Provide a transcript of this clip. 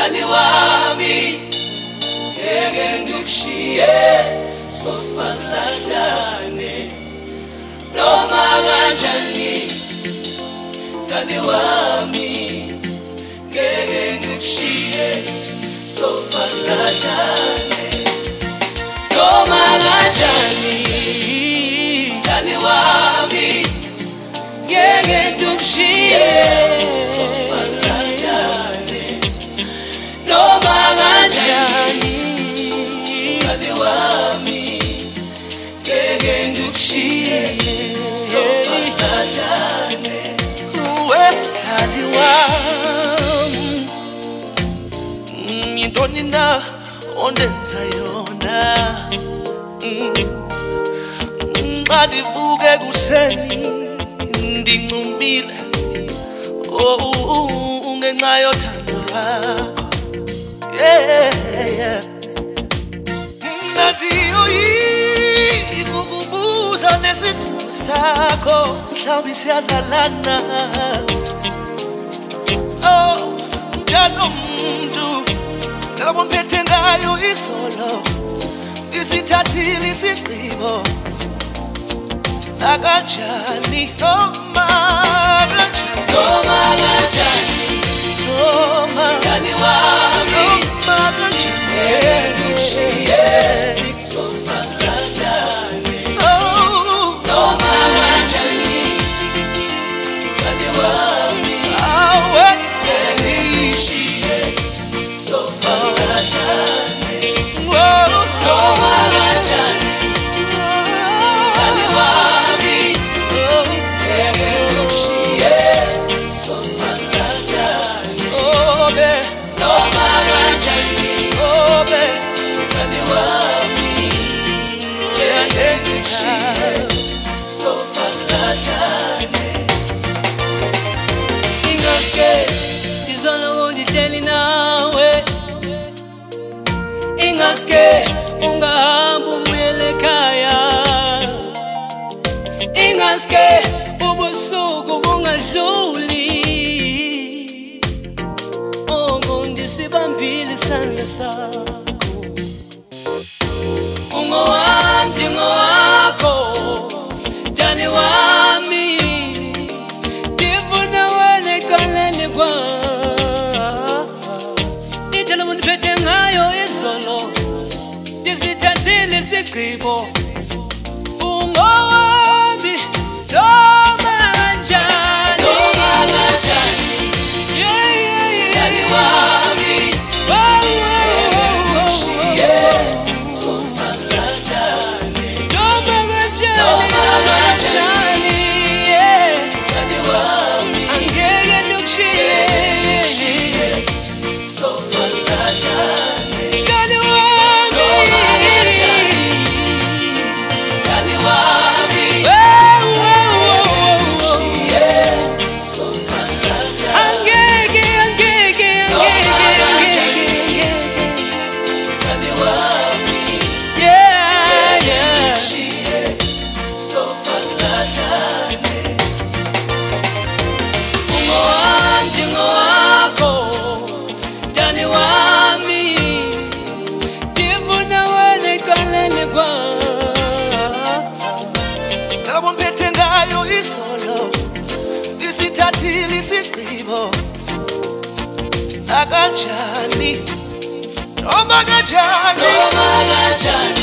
Dali wami Ngeke ngikushiye Sofa silahlane Noma kanjani Dali wami Ngeke ngikushiye Sofa silahlane Noma kanjani Dali wami Ngeke ngikushiye uwe mthandi wami Mm, yintoni na ondenza yona nxa ndivuke ekuseni ndincumile oh ngenxa yothando lwakho yeah. Sakho mhlawumbi siyazalana oh mntana omntu ndaba mphethe ngayo izolo isithathile isigqibo. Akanjani oh, noma kanjani oh, Noma kanjani oh, noma Dali and you love me. Yeah, yeah, yeah. So fast, Ingaske, izona unditeli nawe. Ingaske, ungahambi ubuyele ekhaya. Ingaske, ubusuku bungadluli. Oh, ngondisibambile isandla sakho. Ndisithathile isithathile isigqibo akanjani noma kanjani Noma kanjani